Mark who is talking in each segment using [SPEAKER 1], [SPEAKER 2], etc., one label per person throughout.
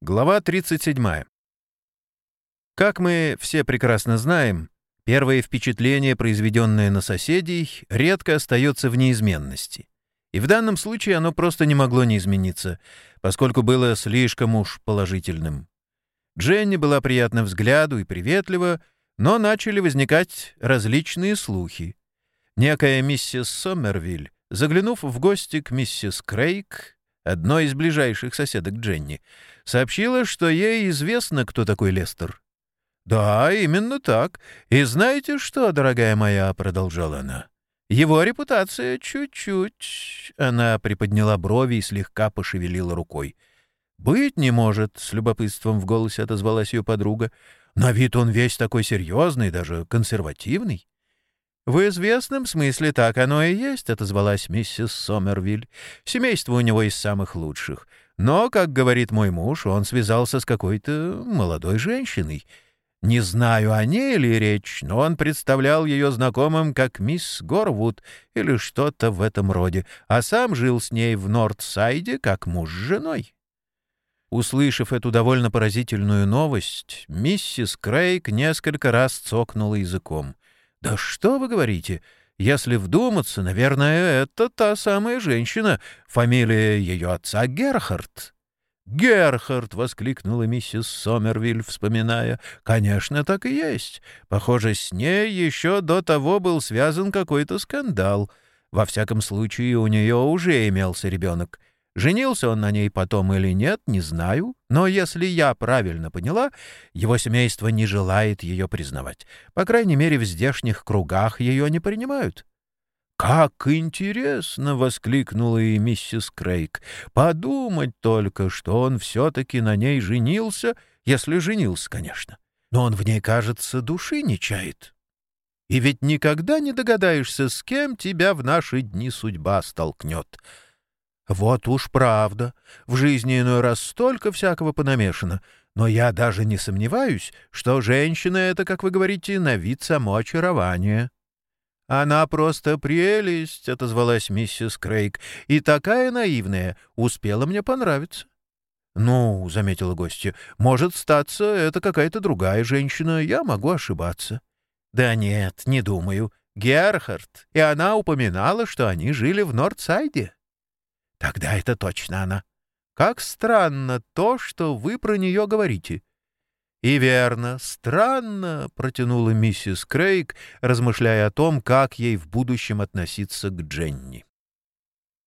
[SPEAKER 1] Глава 37. Как мы все прекрасно знаем, первое впечатление, произведенное на соседей, редко остается в неизменности. И в данном случае оно просто не могло не измениться, поскольку было слишком уж положительным. Дженни была приятна взгляду и приветлива, но начали возникать различные слухи. Некая миссис Сомервиль, заглянув в гости к миссис Крейг, одной из ближайших соседок Дженни, сообщила, что ей известно, кто такой Лестер. «Да, именно так. И знаете что, дорогая моя?» — продолжала она. «Его репутация чуть-чуть...» Она приподняла брови и слегка пошевелила рукой. «Быть не может», — с любопытством в голосе отозвалась ее подруга. «На вид он весь такой серьезный, даже консервативный». «В известном смысле так оно и есть», — отозвалась миссис Сомервиль. «Семейство у него из самых лучших. Но, как говорит мой муж, он связался с какой-то молодой женщиной. Не знаю, о ней ли речь, но он представлял ее знакомым как мисс Горвуд или что-то в этом роде, а сам жил с ней в Нордсайде как муж с женой». Услышав эту довольно поразительную новость, миссис Крейг несколько раз цокнула языком — «Да что вы говорите? Если вдуматься, наверное, это та самая женщина. Фамилия ее отца Герхард». «Герхард!» — воскликнула миссис Сомервиль, вспоминая. «Конечно, так и есть. Похоже, с ней еще до того был связан какой-то скандал. Во всяком случае, у нее уже имелся ребенок. Женился он на ней потом или нет, не знаю, но если я правильно поняла, его семейство не желает ее признавать. По крайней мере, в здешних кругах ее не принимают. «Как интересно!» — воскликнула и миссис Крейг. «Подумать только, что он все-таки на ней женился, если женился, конечно. Но он в ней, кажется, души не чает. И ведь никогда не догадаешься, с кем тебя в наши дни судьба столкнет». Вот уж правда. В жизни иной раз столько всякого понамешано. Но я даже не сомневаюсь, что женщина — это, как вы говорите, на вид само. «Она просто прелесть», — отозвалась миссис Крейг, — «и такая наивная, успела мне понравиться». «Ну», — заметила гостья, — «может статься, это какая-то другая женщина, я могу ошибаться». «Да нет, не думаю. Герхард, и она упоминала, что они жили в Нордсайде». Тогда это точно она. Как странно то, что вы про нее говорите. И верно, странно, протянула миссис Крейг, размышляя о том, как ей в будущем относиться к Дженни.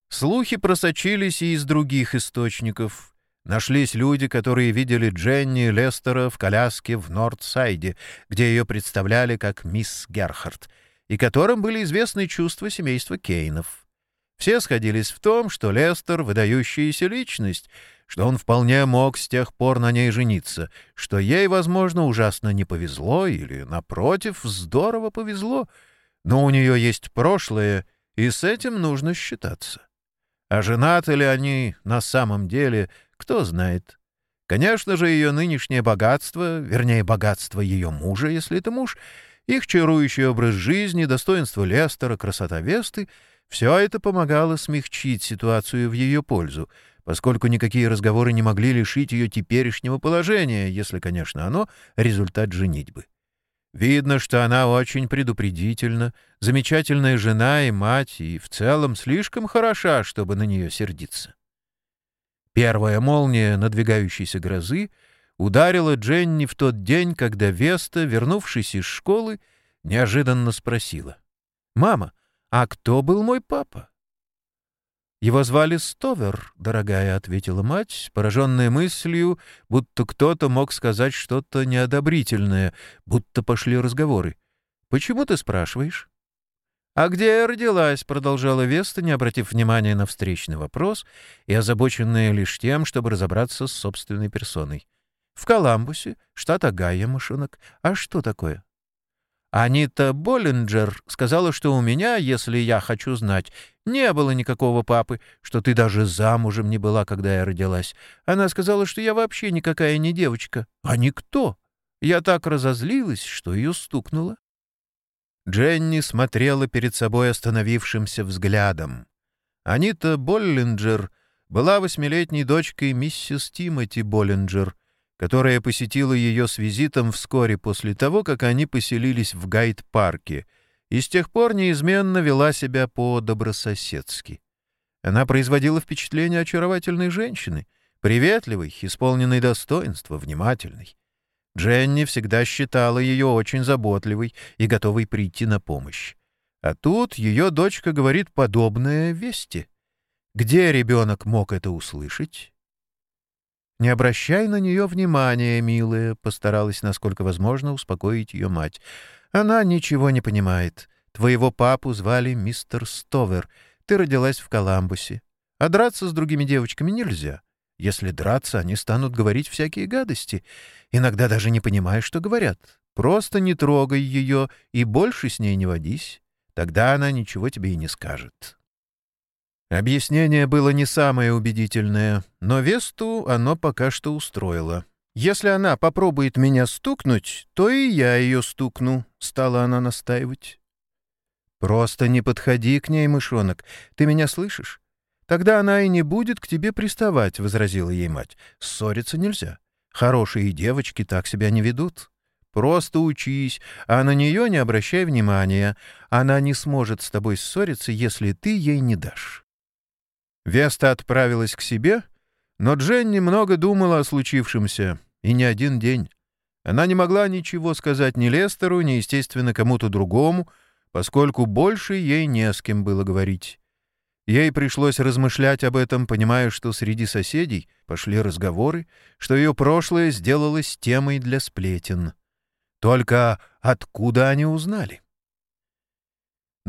[SPEAKER 1] Слухи просочились и из других источников. Нашлись люди, которые видели Дженни Лестера в коляске в Нордсайде, где ее представляли как мисс Герхард, и которым были известны чувства семейства Кейнов. Все сходились в том, что Лестер — выдающаяся личность, что он вполне мог с тех пор на ней жениться, что ей, возможно, ужасно не повезло или, напротив, здорово повезло, но у нее есть прошлое, и с этим нужно считаться. А женаты ли они на самом деле, кто знает. Конечно же, ее нынешнее богатство, вернее, богатство ее мужа, если это муж, их чарующий образ жизни, достоинство Лестера, красота Весты — все это помогало смягчить ситуацию в ее пользу, поскольку никакие разговоры не могли лишить ее теперешнего положения, если, конечно, оно — результат женитьбы. Видно, что она очень предупредительна, замечательная жена и мать, и в целом слишком хороша, чтобы на нее сердиться. Первая молния надвигающейся грозы ударила Дженни в тот день, когда Веста, вернувшись из школы, неожиданно спросила. «Мама, «А кто был мой папа?» «Его звали Стовер, дорогая», — ответила мать, пораженная мыслью, будто кто-то мог сказать что-то неодобрительное, будто пошли разговоры. «Почему ты спрашиваешь?» «А где я родилась?» — продолжала Веста, не обратив внимания на встречный вопрос и озабоченная лишь тем, чтобы разобраться с собственной персоной. «В Коламбусе, штат Огайо, мышонок. А что такое?» Анита Боллинджер сказала, что у меня, если я хочу знать, не было никакого папы, что ты даже замужем не была, когда я родилась. Она сказала, что я вообще никакая не девочка, а никто. Я так разозлилась, что ее стукнуло. Дженни смотрела перед собой остановившимся взглядом. Анита Боллинджер была восьмилетней дочкой миссис Тимоти Боллинджер, которая посетила ее с визитом вскоре после того, как они поселились в Гайд-парке, и с тех пор неизменно вела себя по-добрососедски. Она производила впечатление очаровательной женщины, приветливой, исполненной достоинства, внимательной. Дженни всегда считала ее очень заботливой и готовой прийти на помощь. А тут ее дочка говорит подобное вести. Где ребенок мог это услышать? «Не обращай на нее внимания, милая», — постаралась, насколько возможно, успокоить ее мать. «Она ничего не понимает. Твоего папу звали мистер Стовер. Ты родилась в Коламбусе. А драться с другими девочками нельзя. Если драться, они станут говорить всякие гадости, иногда даже не понимая, что говорят. Просто не трогай ее и больше с ней не водись. Тогда она ничего тебе и не скажет». Объяснение было не самое убедительное, но Весту оно пока что устроило. «Если она попробует меня стукнуть, то и я ее стукну», — стала она настаивать. «Просто не подходи к ней, мышонок. Ты меня слышишь? Тогда она и не будет к тебе приставать», — возразила ей мать. «Ссориться нельзя. Хорошие девочки так себя не ведут. Просто учись, а на нее не обращай внимания. Она не сможет с тобой ссориться, если ты ей не дашь». Веста отправилась к себе, но Дженни много думала о случившемся, и не один день. Она не могла ничего сказать ни Лестеру, ни, естественно, кому-то другому, поскольку больше ей не с кем было говорить. Ей пришлось размышлять об этом, понимая, что среди соседей пошли разговоры, что ее прошлое сделалось темой для сплетен. Только откуда они узнали?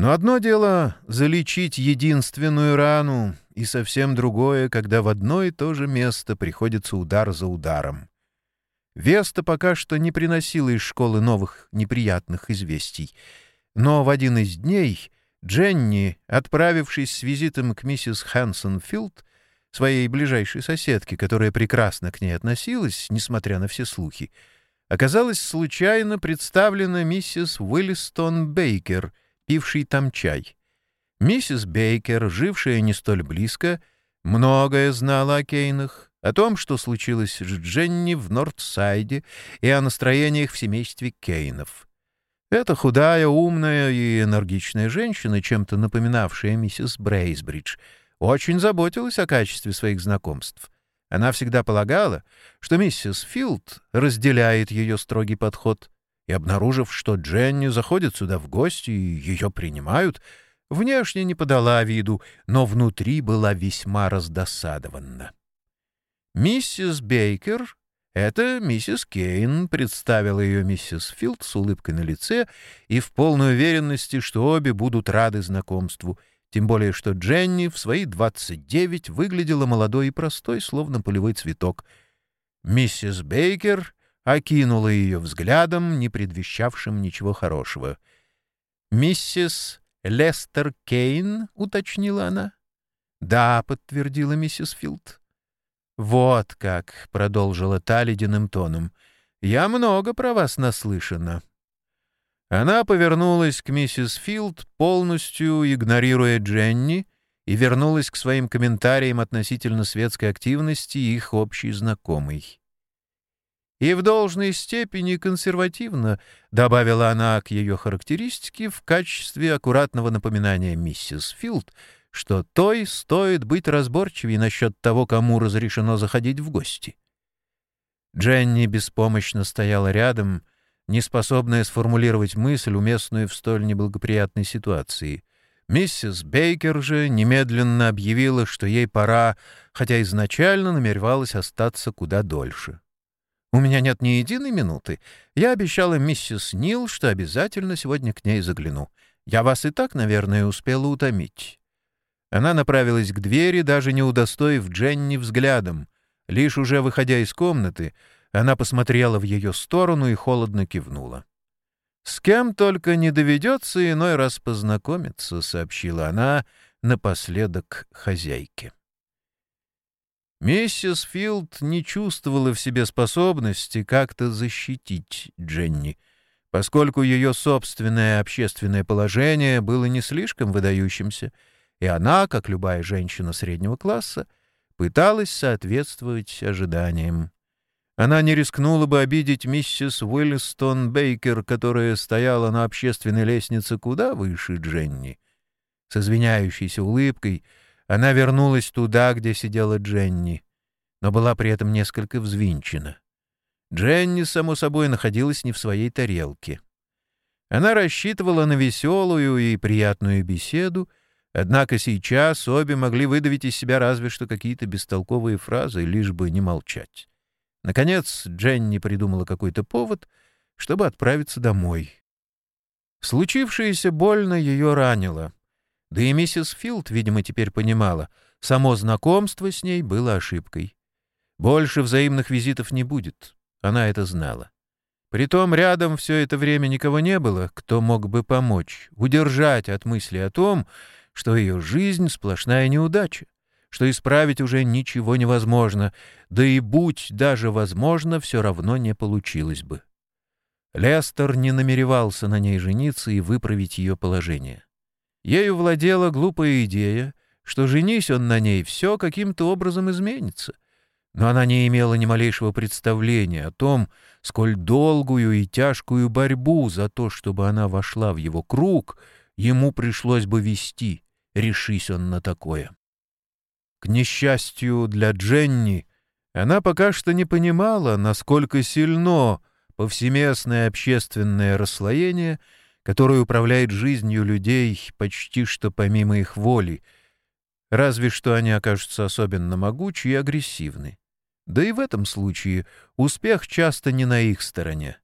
[SPEAKER 1] Но одно дело — залечить единственную рану, и совсем другое, когда в одно и то же место приходится удар за ударом. Веста пока что не приносила из школы новых неприятных известий, но в один из дней Дженни, отправившись с визитом к миссис Хэнсон Филд, своей ближайшей соседке, которая прекрасно к ней относилась, несмотря на все слухи, оказалась случайно представлена миссис Уиллистон Бейкер — пивший там чай. Миссис Бейкер, жившая не столь близко, многое знала о Кейнах, о том, что случилось с Дженни в Нордсайде и о настроениях в семействе Кейнов. Эта худая, умная и энергичная женщина, чем-то напоминавшая миссис Брейсбридж, очень заботилась о качестве своих знакомств. Она всегда полагала, что миссис Филд разделяет ее строгий подход, и, обнаружив, что Дженни заходит сюда в гости и ее принимают, внешне не подала виду, но внутри была весьма раздосадована. «Миссис Бейкер — это миссис Кейн», — представила ее миссис Филд с улыбкой на лице и в полной уверенности, что обе будут рады знакомству, тем более что Дженни в свои 29 выглядела молодой и простой, словно полевой цветок. Миссис Бейкер окинула ее взглядом, не предвещавшим ничего хорошего. «Миссис Лестер Кейн?» — уточнила она. «Да», — подтвердила миссис Филд. «Вот как», — продолжила та ледяным тоном, — «я много про вас наслышана». Она повернулась к миссис Филд, полностью игнорируя Дженни, и вернулась к своим комментариям относительно светской активности их общей знакомой и в должной степени консервативно, добавила она к ее характеристике в качестве аккуратного напоминания миссис Филд, что той стоит быть разборчивее насчет того, кому разрешено заходить в гости. Дженни беспомощно стояла рядом, неспособная сформулировать мысль, уместную в столь неблагоприятной ситуации. Миссис Бейкер же немедленно объявила, что ей пора, хотя изначально намеревалась остаться куда дольше. У меня нет ни единой минуты. Я обещала миссис Нил, что обязательно сегодня к ней загляну. Я вас и так, наверное, успела утомить». Она направилась к двери, даже не удостоив Дженни взглядом. Лишь уже выходя из комнаты, она посмотрела в ее сторону и холодно кивнула. «С кем только не доведется иной раз познакомиться», — сообщила она напоследок хозяйке. Миссис Филд не чувствовала в себе способности как-то защитить Дженни, поскольку ее собственное общественное положение было не слишком выдающимся, и она, как любая женщина среднего класса, пыталась соответствовать ожиданиям. Она не рискнула бы обидеть миссис Уиллистон Бейкер, которая стояла на общественной лестнице куда выше Дженни. С извиняющейся улыбкой она вернулась туда, где сидела Дженни, но была при этом несколько взвинчена. Дженни, само собой, находилась не в своей тарелке. Она рассчитывала на веселую и приятную беседу, однако сейчас обе могли выдавить из себя разве что какие-то бестолковые фразы, лишь бы не молчать. Наконец Дженни придумала какой-то повод, чтобы отправиться домой. Случившееся больно ее ранило. Да и миссис Филд, видимо, теперь понимала, само знакомство с ней было ошибкой. Больше взаимных визитов не будет. Она это знала. Притом рядом все это время никого не было, кто мог бы помочь, удержать от мысли о том, что ее жизнь — сплошная неудача что исправить уже ничего невозможно, да и будь даже возможно, все равно не получилось бы. Лестер не намеревался на ней жениться и выправить ее положение. Ею владела глупая идея, что женись он на ней, все каким-то образом изменится. Но она не имела ни малейшего представления о том, сколь долгую и тяжкую борьбу за то, чтобы она вошла в его круг, ему пришлось бы вести, решись он на такое. К несчастью для Дженни, она пока что не понимала, насколько сильно повсеместное общественное расслоение, которое управляет жизнью людей почти что помимо их воли, разве что они окажутся особенно могучи и агрессивны. Да и в этом случае успех часто не на их стороне.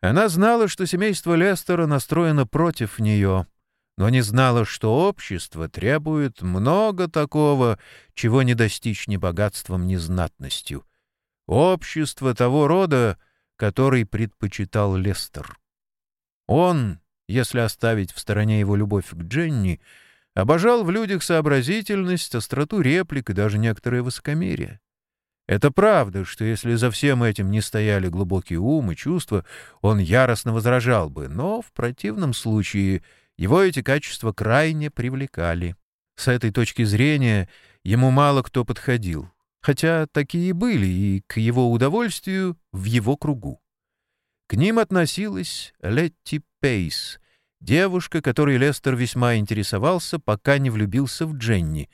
[SPEAKER 1] Она знала, что семейство Лестера настроено против нее — но не знала, что общество требует много такого, чего не достичь ни богатством, ни знатностью. Общество того рода, который предпочитал Лестер. Он, если оставить в стороне его любовь к Дженни, обожал в людях сообразительность, остроту реплик и даже некоторое высокомерие. Это правда, что если за всем этим не стояли глубокий ум и чувства, он яростно возражал бы, но в противном случае — его эти качества крайне привлекали. С этой точки зрения ему мало кто подходил, хотя такие были и к его удовольствию в его кругу. К ним относилась Летти Пейс, девушка, которой Лестер весьма интересовался, пока не влюбился в Дженни,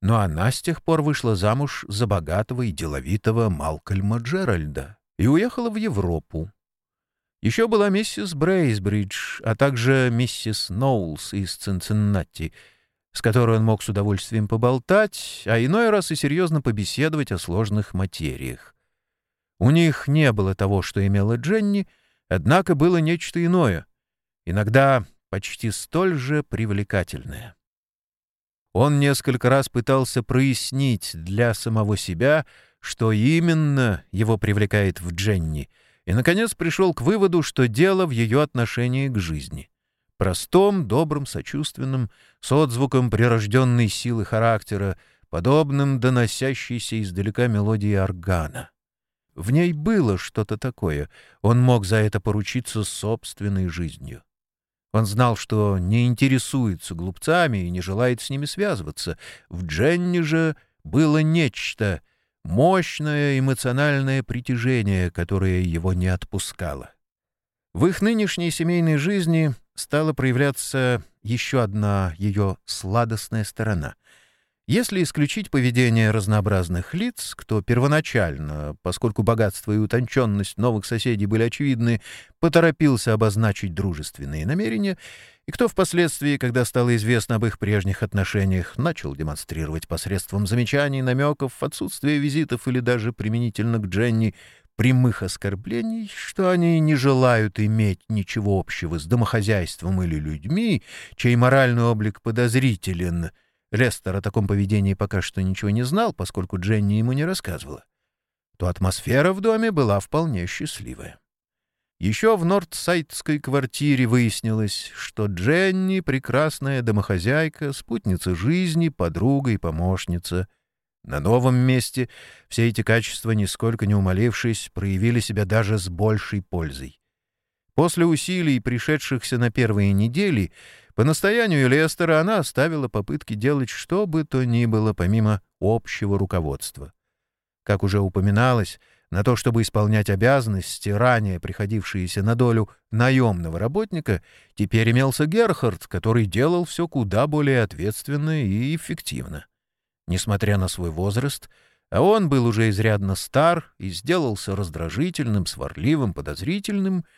[SPEAKER 1] но она с тех пор вышла замуж за богатого и деловитого Малкольма Джеральда и уехала в Европу. Еще была миссис Брейсбридж, а также миссис Ноулс из Цинциннати, с которой он мог с удовольствием поболтать, а иной раз и серьезно побеседовать о сложных материях. У них не было того, что имела Дженни, однако было нечто иное, иногда почти столь же привлекательное. Он несколько раз пытался прояснить для самого себя, что именно его привлекает в Дженни — и, наконец, пришел к выводу, что дело в ее отношении к жизни. Простом, добрым, сочувственным, с отзвуком прирожденной силы характера, подобным доносящейся издалека мелодии органа. В ней было что-то такое, он мог за это поручиться собственной жизнью. Он знал, что не интересуется глупцами и не желает с ними связываться. В Дженни же было нечто — мощное эмоциональное притяжение, которое его не отпускало. В их нынешней семейной жизни стала проявляться еще одна ее сладостная сторона. Если исключить поведение разнообразных лиц, кто первоначально, поскольку богатство и утонченность новых соседей были очевидны, поторопился обозначить дружественные намерения, и кто впоследствии, когда стало известно об их прежних отношениях, начал демонстрировать посредством замечаний, намеков, отсутствия визитов или даже применительно к Дженни прямых оскорблений, что они не желают иметь ничего общего с домохозяйством или людьми, чей моральный облик подозрителен — Лестер о таком поведении пока что ничего не знал, поскольку Дженни ему не рассказывала, то атмосфера в доме была вполне счастливая. Еще в Нордсайдской квартире выяснилось, что Дженни — прекрасная домохозяйка, спутница жизни, подруга и помощница. На новом месте все эти качества, нисколько не умолившись, проявили себя даже с большей пользой. После усилий, пришедшихся на первые недели, по настоянию Лестера она оставила попытки делать что бы то ни было, помимо общего руководства. Как уже упоминалось, на то, чтобы исполнять обязанности, ранее приходившиеся на долю наемного работника, теперь имелся Герхард, который делал все куда более ответственно и эффективно. Несмотря на свой возраст, а он был уже изрядно стар и сделался раздражительным, сварливым, подозрительным —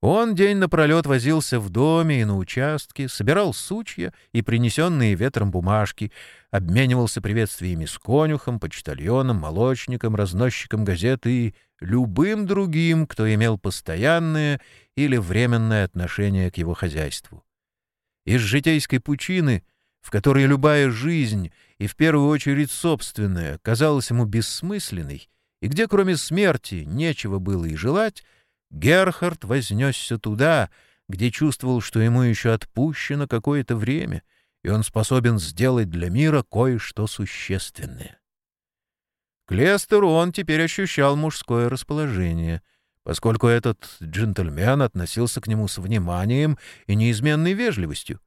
[SPEAKER 1] он день напролет возился в доме и на участке, собирал сучья и принесенные ветром бумажки, обменивался приветствиями с конюхом, почтальоном, молочником, разносчиком газеты и любым другим, кто имел постоянное или временное отношение к его хозяйству. Из житейской пучины, в которой любая жизнь, и в первую очередь собственная, казалась ему бессмысленной, и где кроме смерти нечего было и желать, Герхард вознесся туда, где чувствовал, что ему еще отпущено какое-то время, и он способен сделать для мира кое-что существенное. К Лестеру он теперь ощущал мужское расположение, поскольку этот джентльмен относился к нему с вниманием и неизменной вежливостью,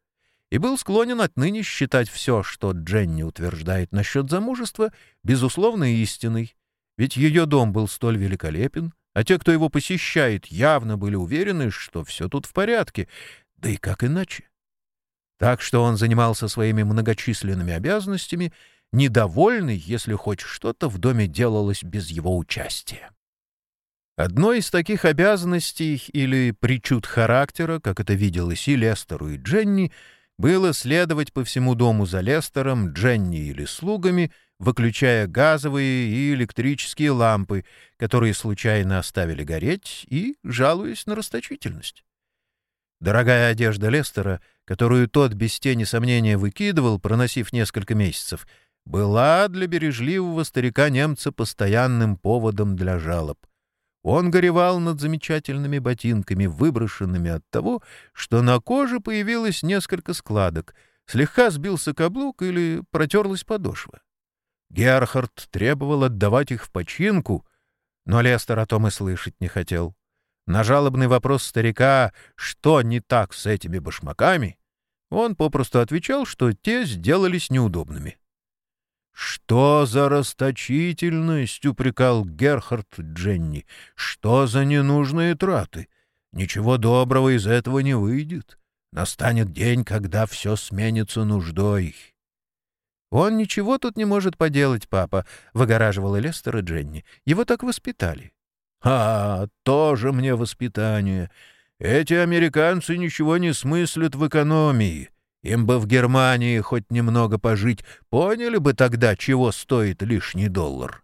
[SPEAKER 1] и был склонен отныне считать все, что Дженни утверждает насчет замужества, безусловно истиной, ведь ее дом был столь великолепен, а те, кто его посещает, явно были уверены, что все тут в порядке, да и как иначе. Так что он занимался своими многочисленными обязанностями, недовольный, если хоть что-то в доме делалось без его участия. Одной из таких обязанностей или причуд характера, как это виделось и Лестеру, и Дженни, было следовать по всему дому за Лестером, Дженни или слугами — выключая газовые и электрические лампы, которые случайно оставили гореть, и жалуясь на расточительность. Дорогая одежда Лестера, которую тот без тени сомнения выкидывал, проносив несколько месяцев, была для бережливого старика-немца постоянным поводом для жалоб. Он горевал над замечательными ботинками, выброшенными от того, что на коже появилось несколько складок, слегка сбился каблук или протерлась подошва. Герхард требовал отдавать их в починку, но Лестер о том и слышать не хотел. На жалобный вопрос старика, что не так с этими башмаками, он попросту отвечал, что те сделались неудобными. «Что за расточительность?» — упрекал Герхард Дженни. «Что за ненужные траты? Ничего доброго из этого не выйдет. Настанет день, когда все сменится нуждой». «Он ничего тут не может поделать, папа», — выгораживала Лестера Дженни. «Его так воспитали». «А, тоже мне воспитание. Эти американцы ничего не смыслят в экономии. Им бы в Германии хоть немного пожить, поняли бы тогда, чего стоит лишний доллар».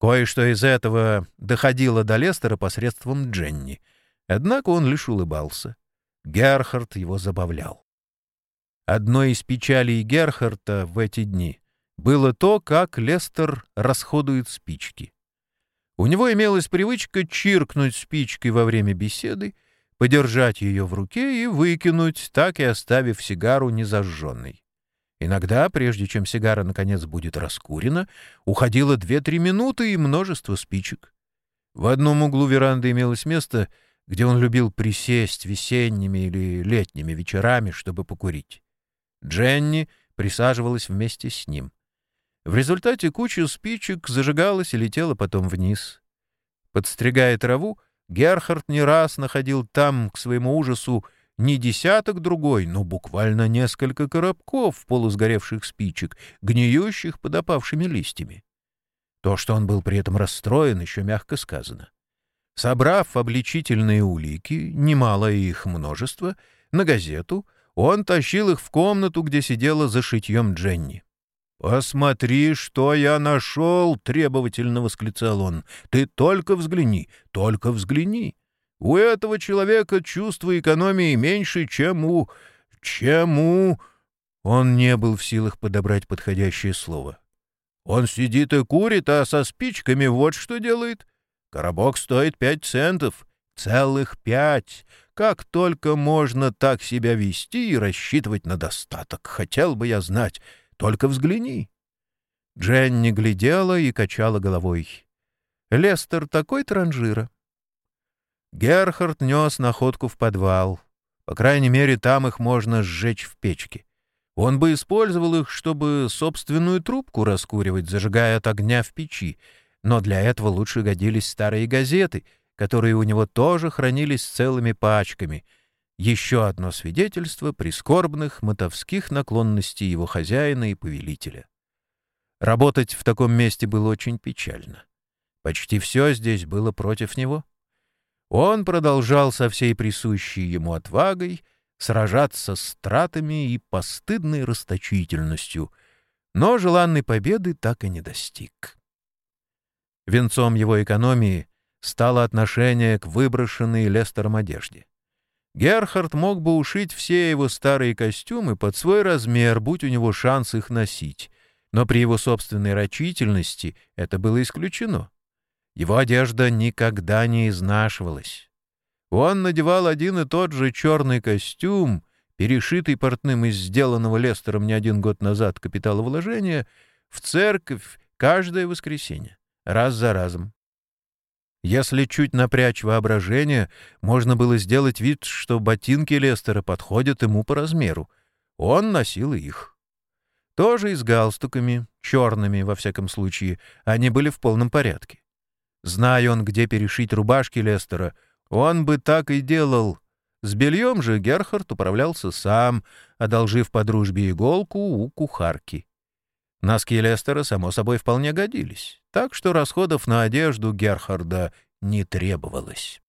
[SPEAKER 1] Кое-что из этого доходило до Лестера посредством Дженни. Однако он лишь улыбался. Герхард его забавлял. Одной из печалей Герхарта в эти дни было то, как Лестер расходует спички. У него имелась привычка чиркнуть спичкой во время беседы, подержать ее в руке и выкинуть, так и оставив сигару незажженной. Иногда, прежде чем сигара наконец будет раскурена, уходило две-три минуты и множество спичек. В одном углу веранды имелось место, где он любил присесть весенними или летними вечерами, чтобы покурить. Дженни присаживалась вместе с ним. В результате куча спичек зажигалась и летела потом вниз. Подстригая траву, Герхард не раз находил там, к своему ужасу, не десяток другой, но буквально несколько коробков полусгоревших спичек, гниющих под опавшими листьями. То, что он был при этом расстроен, еще мягко сказано. Собрав обличительные улики, немало их множество, на газету, он тащил их в комнату, где сидела за шитьем Дженни. «Посмотри, что я нашел!» — требовательно восклицал он. «Ты только взгляни, только взгляни! У этого человека чувство экономии меньше, чем у... чем у...» Он не был в силах подобрать подходящее слово. «Он сидит и курит, а со спичками вот что делает. Коробок стоит пять центов. Целых пять. Как только можно так себя вести и рассчитывать на достаток, хотел бы я знать. Только взгляни. Дженни глядела и качала головой. Лестер такой транжира. Герхард нес находку в подвал. По крайней мере, там их можно сжечь в печке. Он бы использовал их, чтобы собственную трубку раскуривать, зажигая от огня в печи, но для этого лучше годились старые газеты, которые у него тоже хранились целыми пачками. Еще одно свидетельство прискорбных мотовских наклонностей его хозяина и повелителя. Работать в таком месте было очень печально. Почти все здесь было против него. Он продолжал со всей присущей ему отвагой сражаться с тратами и постыдной расточительностью, но желанной победы так и не достиг. Венцом его экономии стало отношение к выброшенной Лестером одежде. Герхард мог бы ушить все его старые костюмы под свой размер, будь у него шанс их носить, но при его собственной рачительности это было исключено. Его одежда никогда не изнашивалась. Он надевал один и тот же черный костюм, перешитый портным из сделанного Лестером не один год назад капиталовложения, в церковь каждое воскресенье, раз за разом. Если чуть напрячь воображение, можно было сделать вид, что ботинки Лестера подходят ему по размеру. Он носил их. Тоже и с галстуками, черными, во всяком случае, они были в полном порядке. Зная он, где перешить рубашки Лестера, он бы так и делал. С бельем же Герхард управлялся сам, одолжив по дружбе иголку у кухарки. Носки Лестера, само собой, вполне годились, так что расходов на одежду Герхарда не требовалось.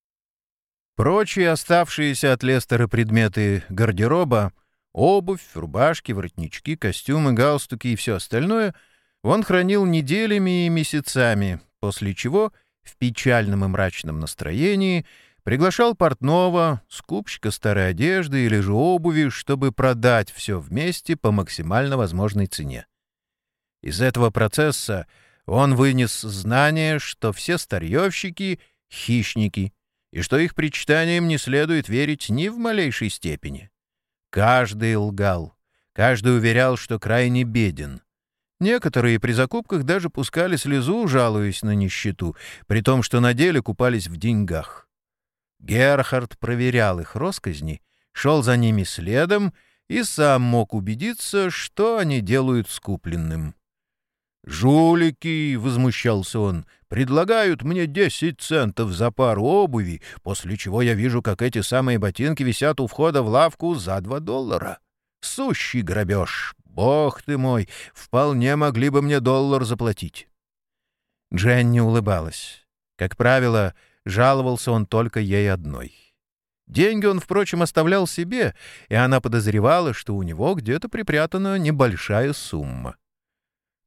[SPEAKER 1] Прочие оставшиеся от Лестера предметы гардероба — обувь, рубашки, воротнички, костюмы, галстуки и все остальное — он хранил неделями и месяцами, после чего в печальном и мрачном настроении — Приглашал портного, скупщика старой одежды или же обуви, чтобы продать все вместе по максимально возможной цене. Из этого процесса он вынес знание, что все старьевщики — хищники, и что их причитаниям не следует верить ни в малейшей степени. Каждый лгал, каждый уверял, что крайне беден. Некоторые при закупках даже пускали слезу, жалуясь на нищету, при том, что на деле купались в деньгах. Герхард проверял их росказни, шел за ними следом и сам мог убедиться, что они делают скупленным. «Жулики!» — возмущался он. «Предлагают мне десять центов за пару обуви, после чего я вижу, как эти самые ботинки висят у входа в лавку за два доллара. Сущий грабеж! Бог ты мой! Вполне могли бы мне доллар заплатить!» Дженни улыбалась. Как правило, Жаловался он только ей одной. Деньги он, впрочем, оставлял себе, и она подозревала, что у него где-то припрятана небольшая сумма.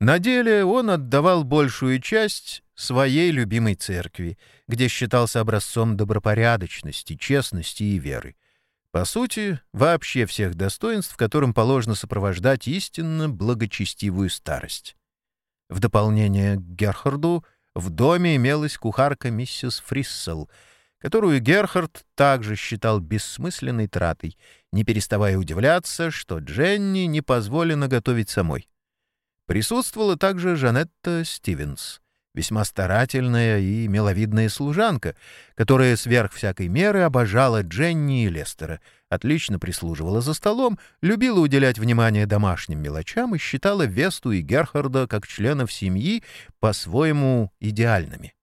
[SPEAKER 1] На деле он отдавал большую часть своей любимой церкви, где считался образцом добропорядочности, честности и веры. По сути, вообще всех достоинств, которым положено сопровождать истинно благочестивую старость. В дополнение к Герхарду — в доме имелась кухарка миссис Фриссел, которую Герхард также считал бессмысленной тратой, не переставая удивляться, что Дженни не позволено готовить самой. Присутствовала также Жанетта Стивенс — весьма старательная и миловидная служанка, которая сверх всякой меры обожала Дженни и Лестера, отлично прислуживала за столом, любила уделять внимание домашним мелочам и считала Весту и Герхарда как членов семьи по-своему идеальными.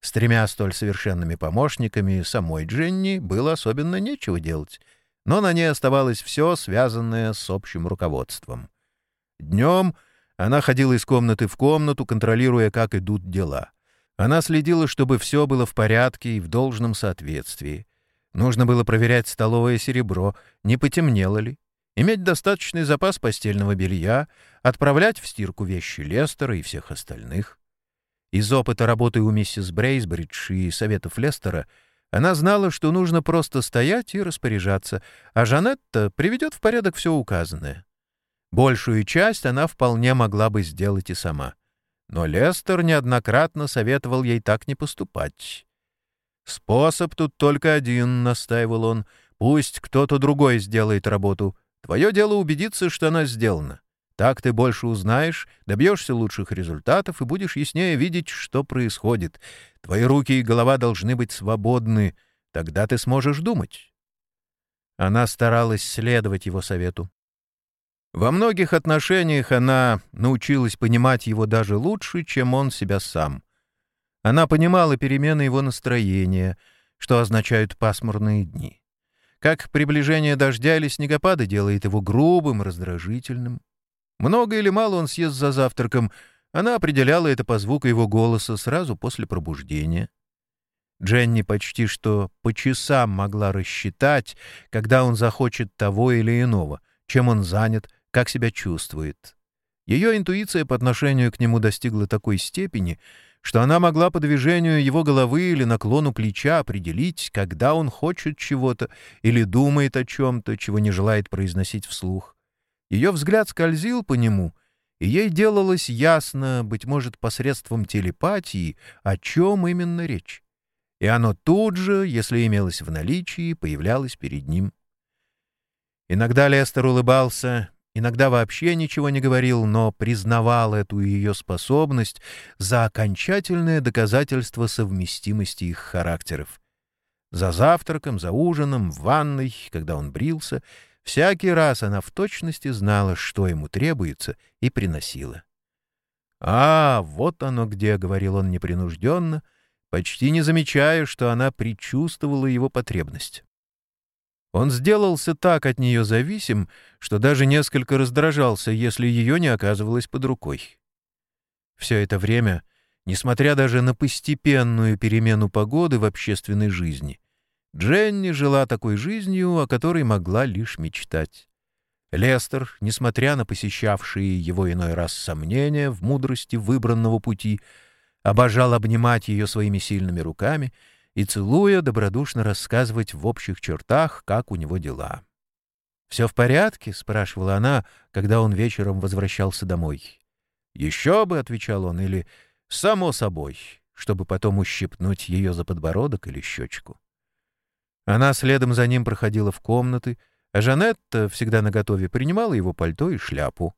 [SPEAKER 1] С тремя столь совершенными помощниками самой Дженни было особенно нечего делать, но на ней оставалось все, связанное с общим руководством. Днем — она ходила из комнаты в комнату, контролируя, как идут дела. Она следила, чтобы все было в порядке и в должном соответствии. Нужно было проверять столовое серебро, не потемнело ли, иметь достаточный запас постельного белья, отправлять в стирку вещи Лестера и всех остальных. Из опыта работы у миссис Брейсбридж и советов Лестера она знала, что нужно просто стоять и распоряжаться, а Жанетта приведет в порядок все указанное. Большую часть она вполне могла бы сделать и сама. Но Лестер неоднократно советовал ей так не поступать. «Способ тут только один», — настаивал он. «Пусть кто-то другой сделает работу. Твое дело убедиться, что она сделана. Так ты больше узнаешь, добьешься лучших результатов и будешь яснее видеть, что происходит. Твои руки и голова должны быть свободны. Тогда ты сможешь думать». Она старалась следовать его совету. Во многих отношениях она научилась понимать его даже лучше, чем он себя сам. Она понимала перемены его настроения, что означают пасмурные дни. Как приближение дождя или снегопада делает его грубым, раздражительным. Много или мало он съест за завтраком, она определяла это по звуку его голоса сразу после пробуждения. Дженни почти что по часам могла рассчитать, когда он захочет того или иного, чем он занят, как себя чувствует. Ее интуиция по отношению к нему достигла такой степени, что она могла по движению его головы или наклону плеча определить, когда он хочет чего-то или думает о чем-то, чего не желает произносить вслух. Ее взгляд скользил по нему, и ей делалось ясно, быть может, посредством телепатии, о чем именно речь. И оно тут же, если имелось в наличии, появлялось перед ним. Иногда Лестер улыбался, иногда вообще ничего не говорил, но признавал эту ее способность за окончательное доказательство совместимости их характеров. За завтраком, за ужином, в ванной, когда он брился, всякий раз она в точности знала, что ему требуется, и приносила. «А, вот оно где», — говорил он непринужденно, почти не замечая, что она предчувствовала его потребность. Он сделался так от нее зависим, что даже несколько раздражался, если ее не оказывалось под рукой. Все это время, несмотря даже на постепенную перемену погоды в общественной жизни, Дженни жила такой жизнью, о которой могла лишь мечтать. Лестер, несмотря на посещавшие его иной раз сомнения в мудрости выбранного пути, обожал обнимать ее своими сильными руками — и, целуя, добродушно рассказывать в общих чертах, как у него дела. «Все в порядке?» — спрашивала она, когда он вечером возвращался домой. «Еще бы», — отвечал он, или «само собой», чтобы потом ущипнуть ее за подбородок или щечку. Она следом за ним проходила в комнаты, а Жанетта, всегда наготове, принимала его пальто и шляпу.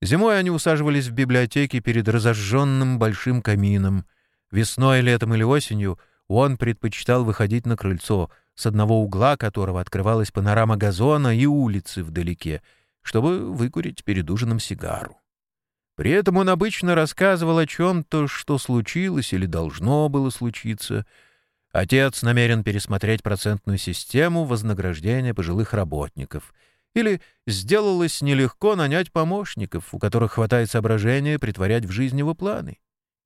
[SPEAKER 1] Зимой они усаживались в библиотеке перед разожженным большим камином. Весной, летом или осенью — он предпочитал выходить на крыльцо, с одного угла которого открывалась панорама газона и улицы вдалеке, чтобы выкурить перед ужином сигару. При этом он обычно рассказывал о чем-то, что случилось или должно было случиться. Отец намерен пересмотреть процентную систему вознаграждения пожилых работников. Или сделалось нелегко нанять помощников, у которых хватает соображения притворять в жизнь его планы.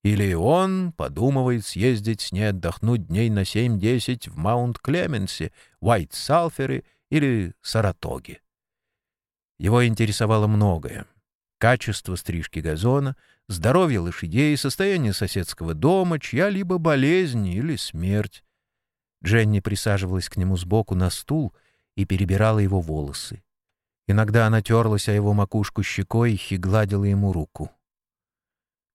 [SPEAKER 1] Или он подумывает съездить с ней отдохнуть дней на 7-10 в Маунт-Клеменсе, Уайт-Салфере или Саратоге. Его интересовало многое. Качество стрижки газона, здоровье лошадей, состояние соседского дома, чья-либо болезнь или смерть. Дженни присаживалась к нему сбоку на стул и перебирала его волосы. Иногда она терлась о его макушку щекой и гладила ему руку.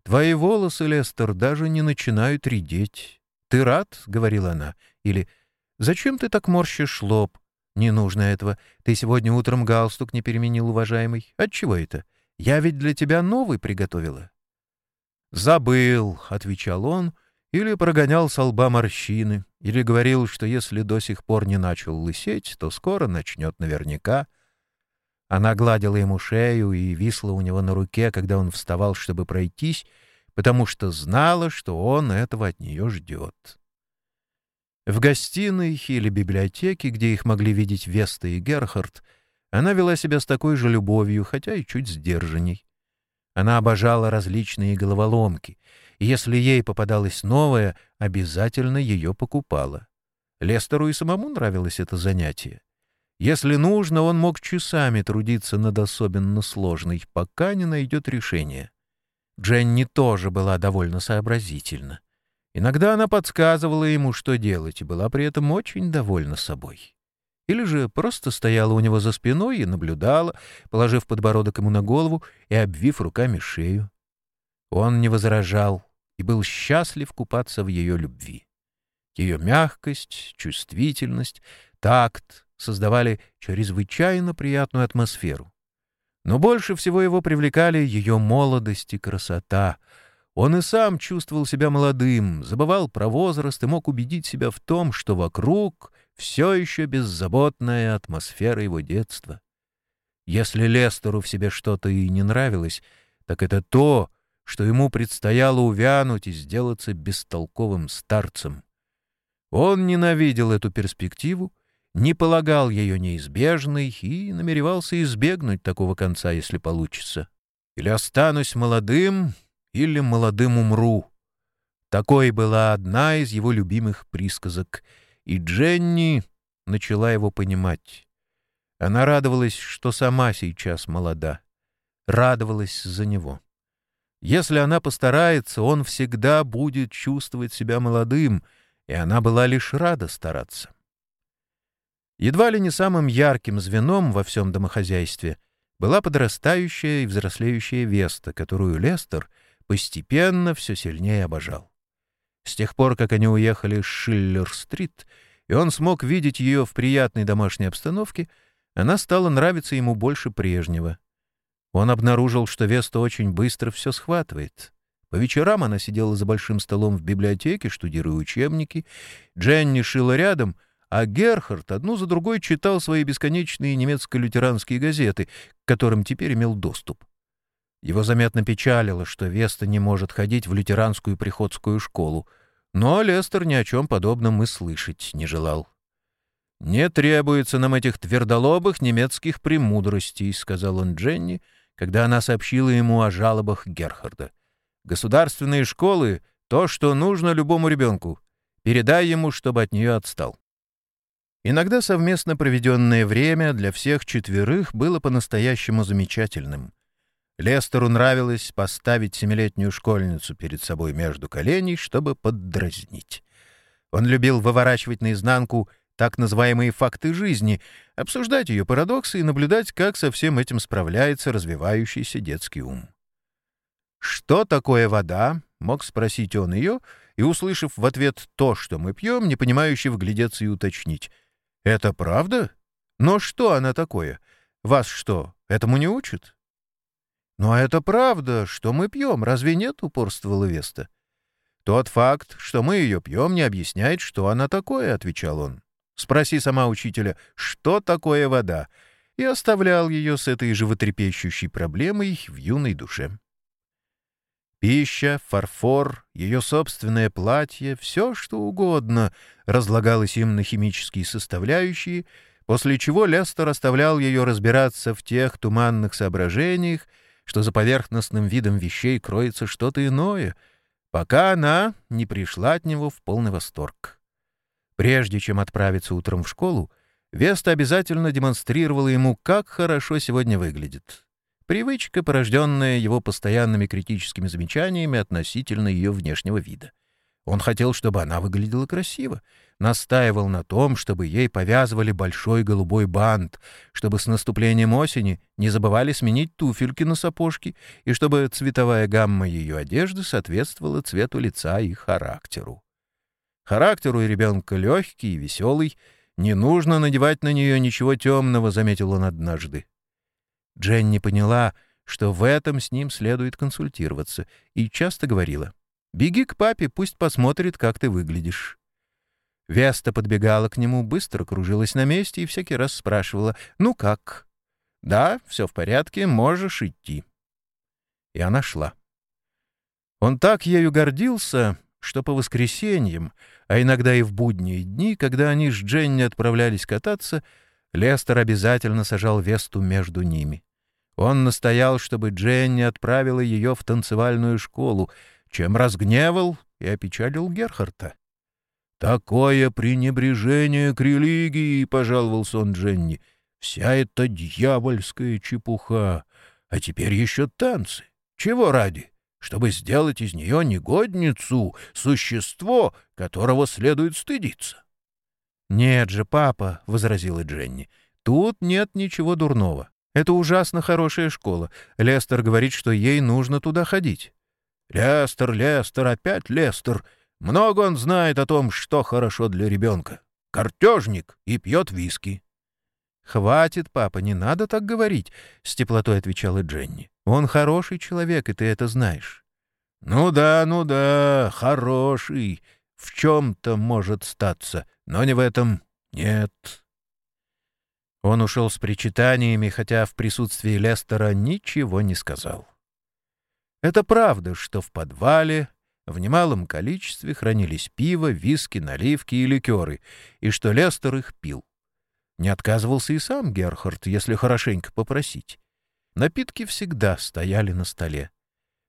[SPEAKER 1] «Твои волосы, Лестер, даже не начинают редеть. Ты рад?» — говорила она. Или «Зачем ты так морщишь лоб? Не нужно этого. Ты сегодня утром галстук не переменил, уважаемый. Отчего это? Я ведь для тебя новый приготовила». «Забыл», — отвечал он, или прогонял со лба морщины, или говорил, что если до сих пор не начал лысеть, то скоро начнет наверняка — она гладила ему шею и висла у него на руке, когда он вставал, чтобы пройтись, потому что знала, что он этого от нее ждет. В гостиной или библиотеке, где их могли видеть Веста и Герхард, она вела себя с такой же любовью, хотя и чуть сдержанней. Она обожала различные головоломки, и если ей попадалось новое, обязательно ее покупала. Лестеру и самому нравилось это занятие. Если нужно, он мог часами трудиться над особенно сложной, пока не найдет решения. Дженни тоже была довольно сообразительна. Иногда она подсказывала ему, что делать, и была при этом очень довольна собой. Или же просто стояла у него за спиной и наблюдала, положив подбородок ему на голову и обвив руками шею. Он не возражал и был счастлив купаться в ее любви. Ее мягкость, чувствительность, такт, создавали чрезвычайно приятную атмосферу. Но больше всего его привлекали ее молодость и красота. Он и сам чувствовал себя молодым, забывал про возраст и мог убедить себя в том, что вокруг все еще беззаботная атмосфера его детства. Если Лестеру в себе что-то и не нравилось, так это то, что ему предстояло увянуть и сделаться бестолковым старцем. Он ненавидел эту перспективу, не полагал ее неизбежной и намеревался избегнуть такого конца, если получится. Или останусь молодым, или молодым умру. Такой была одна из его любимых присказок, и Дженни начала его понимать. Она радовалась, что сама сейчас молода, радовалась за него. Если она постарается, он всегда будет чувствовать себя молодым, и она была лишь рада стараться. Едва ли не самым ярким звеном во всем домохозяйстве была подрастающая и взрослеющая Веста, которую Лестер постепенно все сильнее обожал. С тех пор, как они уехали с Шиллер-стрит, и он смог видеть ее в приятной домашней обстановке, она стала нравиться ему больше прежнего. Он обнаружил, что Веста очень быстро все схватывает. По вечерам она сидела за большим столом в библиотеке, штудируя учебники. Дженни шила рядом, а Герхард одну за другой читал свои бесконечные немецко-лютеранские газеты, к которым теперь имел доступ. Его заметно печалило, что Веста не может ходить в лютеранскую приходскую школу, но Лестер ни о чем подобном и слышать не желал. «Не требуется нам этих твердолобых немецких премудростей», — сказал он Дженни, когда она сообщила ему о жалобах Герхарда. «Государственные школы — то, что нужно любому ребенку. Передай ему, чтобы от нее отстал». Иногда совместно проведенное время для всех четверых было по-настоящему замечательным. Лестеру нравилось поставить семилетнюю школьницу перед собой между коленей, чтобы поддразнить. Он любил выворачивать наизнанку — так называемые факты жизни, обсуждать ее парадоксы и наблюдать, как со всем этим справляется развивающийся детский ум. «Что такое вода?» — мог спросить он ее, и, услышав в ответ то, что мы пьем, непонимающе вглядеться и уточнить. «Это правда? Но что она такое? Вас что, этому не учат?» «Но это правда, что мы пьем, разве нет?» — упорствовала Веста. «Тот факт, что мы ее пьем, не объясняет, что она такое», — отвечал он. Спроси сама учителя, что такое вода, и оставлял ее с этой животрепещущей проблемой в юной душе. Пища, фарфор, ее собственное платье, все что угодно разлагалось им на химические составляющие, после чего Лестер оставлял ее разбираться в тех туманных соображениях, что за поверхностным видом вещей кроется что-то иное, пока она не пришла от него в полный восторг. Прежде чем отправиться утром в школу, Веста обязательно демонстрировала ему, как хорошо сегодня выглядит. Привычка, порожденная его постоянными критическими замечаниями относительно ее внешнего вида. Он хотел, чтобы она выглядела красиво, настаивал на том, чтобы ей повязывали большой голубой бант, чтобы с наступлением осени не забывали сменить туфельки на сапожки и чтобы цветовая гамма ее одежды соответствовала цвету лица и характеру. Характер у ребенка легкий и веселый. Не нужно надевать на нее ничего темного, — заметил он однажды. Дженни поняла, что в этом с ним следует консультироваться, и часто говорила, «Беги к папе, пусть посмотрит, как ты выглядишь». Веста подбегала к нему, быстро кружилась на месте и всякий раз спрашивала, «Ну как?» «Да, все в порядке, можешь идти». И она шла. Он так ею гордился, что по воскресеньям, а иногда и в будние дни, когда они с Дженни отправлялись кататься, Лестер обязательно сажал Весту между ними. Он настоял, чтобы Дженни отправила ее в танцевальную школу, чем разгневал и опечалил Герхарта. «Такое пренебрежение к религии!» — пожаловался он Дженни. «Вся эта дьявольская чепуха! А теперь еще танцы! Чего ради? чтобы сделать из нее негодницу, существо, которого следует стыдиться. — Нет же, папа, — возразила Дженни, — тут нет ничего дурного. Это ужасно хорошая школа. Лестер говорит, что ей нужно туда ходить. — Лестер, Лестер, опять Лестер. Много он знает о том, что хорошо для ребенка. Картежник и пьет виски. — Хватит, папа, не надо так говорить, — с теплотой отвечала Дженни. Он хороший человек, и ты это знаешь. Ну да, ну да, хороший. В чем-то может статься, но не в этом. Нет. Он ушел с причитаниями, хотя в присутствии Лестера ничего не сказал. Это правда, что в подвале в немалом количестве хранились пиво, виски, наливки и ликеры, и что Лестер их пил. Не отказывался и сам Герхард, если хорошенько попросить. Напитки всегда стояли на столе.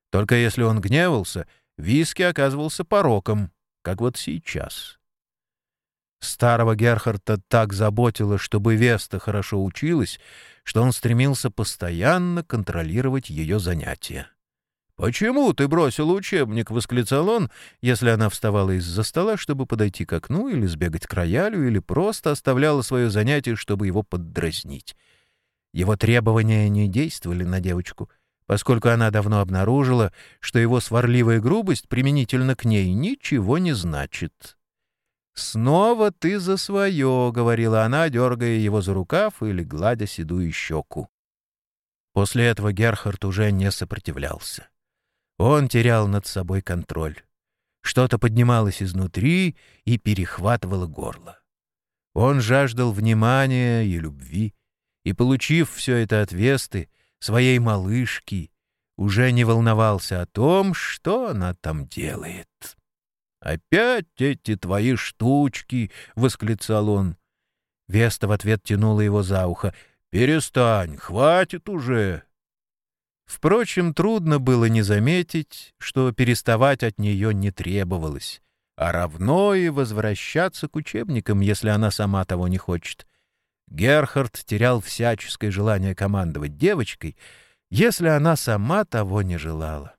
[SPEAKER 1] Только если он гневался, виски оказывался пороком, как вот сейчас. Старого Герхарда так заботило, чтобы Веста хорошо училась, что он стремился постоянно контролировать ее занятия. «Почему ты бросил учебник?» — восклицал он, если она вставала из-за стола, чтобы подойти к окну или сбегать к роялю, или просто оставляла свое занятие, чтобы его поддразнить. Его требования не действовали на девочку, поскольку она давно обнаружила, что его сварливая грубость применительно к ней ничего не значит. «Снова ты за свое», — говорила она, дергая его за рукав или гладя седую щеку. После этого Герхард уже не сопротивлялся. Он терял над собой контроль. Что-то поднималось изнутри и перехватывало горло. Он жаждал внимания и любви, и, получив все это от Весты, своей малышки, уже не волновался о том, что она там делает. «Опять эти твои штучки!» — восклицал он. Веста в ответ тянула его за ухо. «Перестань, хватит уже!» Впрочем, трудно было не заметить, что переставать от нее не требовалось, а равно и возвращаться к учебникам, если она сама того не хочет. Герхард терял всяческое желание командовать девочкой, если она сама того не желала.